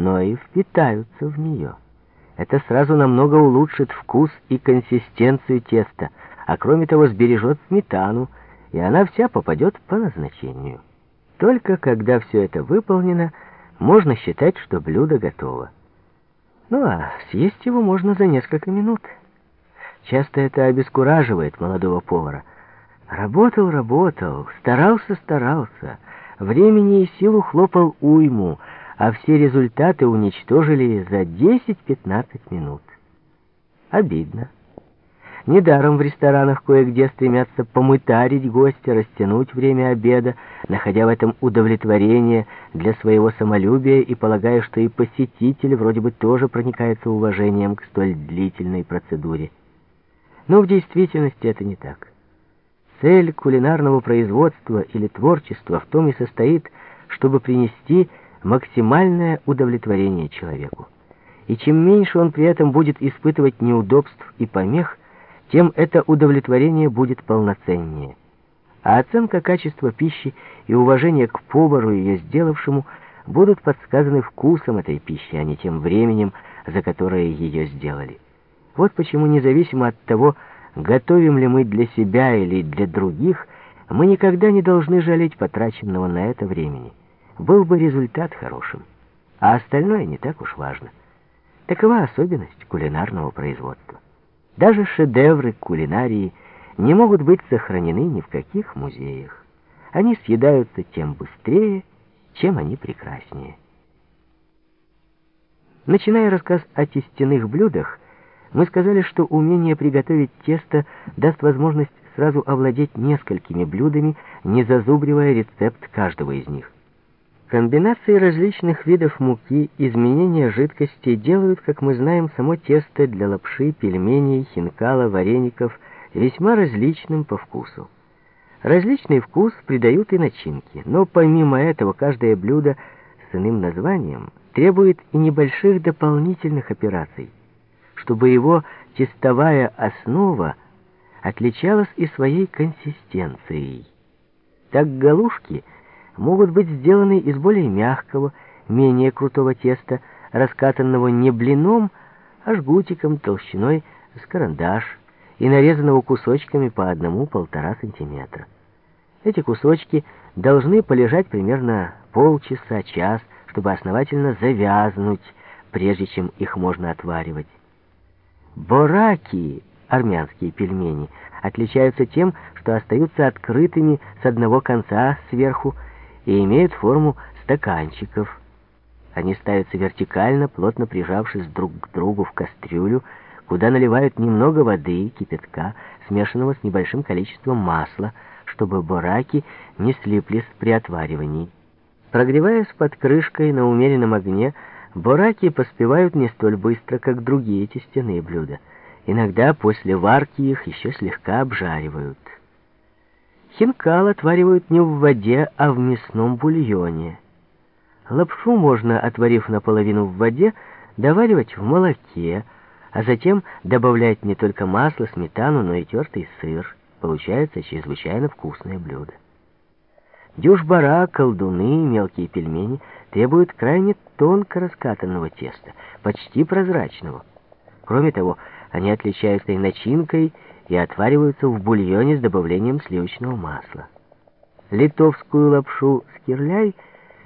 но и впитаются в нее. Это сразу намного улучшит вкус и консистенцию теста, а кроме того сбережет сметану, и она вся попадет по назначению. Только когда все это выполнено, можно считать, что блюдо готово. Ну а съесть его можно за несколько минут. Часто это обескураживает молодого повара. Работал, работал, старался, старался, времени и силу хлопал уйму, а все результаты уничтожили за 10-15 минут. Обидно. Недаром в ресторанах кое-где стремятся помытарить гостя, растянуть время обеда, находя в этом удовлетворение для своего самолюбия и полагая, что и посетитель вроде бы тоже проникается уважением к столь длительной процедуре. Но в действительности это не так. Цель кулинарного производства или творчества в том и состоит, чтобы принести максимальное удовлетворение человеку. И чем меньше он при этом будет испытывать неудобств и помех, тем это удовлетворение будет полноценнее. А оценка качества пищи и уважение к повару, ее сделавшему, будут подсказаны вкусом этой пищи, а не тем временем, за которое ее сделали. Вот почему, независимо от того, готовим ли мы для себя или для других, мы никогда не должны жалеть потраченного на это времени. Был бы результат хорошим, а остальное не так уж важно. Такова особенность кулинарного производства. Даже шедевры кулинарии не могут быть сохранены ни в каких музеях. Они съедаются тем быстрее, чем они прекраснее. Начиная рассказ о тестяных блюдах, мы сказали, что умение приготовить тесто даст возможность сразу овладеть несколькими блюдами, не зазубривая рецепт каждого из них. Комбинации различных видов муки, изменения жидкости делают, как мы знаем, само тесто для лапши, пельменей, хинкала, вареников весьма различным по вкусу. Различный вкус придают и начинки, но помимо этого каждое блюдо с иным названием требует и небольших дополнительных операций, чтобы его тестовая основа отличалась и своей консистенцией. Так галушки – могут быть сделаны из более мягкого, менее крутого теста, раскатанного не блином, а жгутиком толщиной с карандаш и нарезанного кусочками по одному-полтора сантиметра. Эти кусочки должны полежать примерно полчаса-час, чтобы основательно завязнуть, прежде чем их можно отваривать. Бораки, армянские пельмени, отличаются тем, что остаются открытыми с одного конца сверху и имеют форму стаканчиков. Они ставятся вертикально, плотно прижавшись друг к другу в кастрюлю, куда наливают немного воды, кипятка, смешанного с небольшим количеством масла, чтобы бураки не слиплись при отваривании. Прогреваясь под крышкой на умеренном огне, бураки поспевают не столь быстро, как другие тестяные блюда. Иногда после варки их еще слегка обжаривают. Хинкал отваривают не в воде, а в мясном бульоне. Лапшу можно, отварив наполовину в воде, доваривать в молоке, а затем добавлять не только масло, сметану, но и тертый сыр. Получается чрезвычайно вкусное блюдо. Дюшбара, колдуны, мелкие пельмени требуют крайне тонко раскатанного теста, почти прозрачного. Кроме того, они отличаются и начинкой, и отвариваются в бульоне с добавлением сливочного масла. Литовскую лапшу скирляй,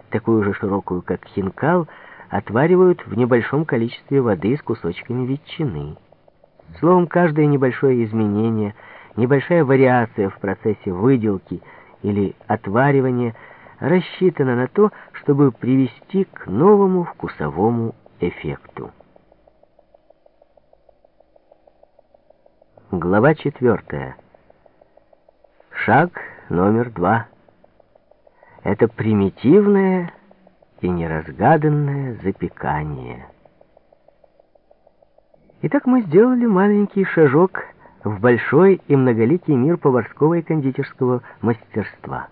такую же широкую, как хинкал, отваривают в небольшом количестве воды с кусочками ветчины. Словом, каждое небольшое изменение, небольшая вариация в процессе выделки или отваривания рассчитана на то, чтобы привести к новому вкусовому эффекту. Глава четвертая. Шаг номер два. Это примитивное и неразгаданное запекание. Итак, мы сделали маленький шажок в большой и многоликий мир поварского и кондитерского мастерства.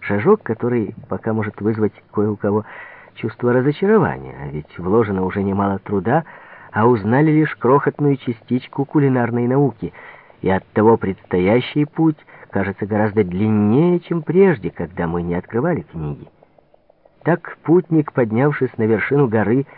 Шажок, который пока может вызвать кое у кого чувство разочарования, а ведь вложено уже немало труда, а узнали лишь крохотную частичку кулинарной науки, и оттого предстоящий путь кажется гораздо длиннее, чем прежде, когда мы не открывали книги. Так путник, поднявшись на вершину горы,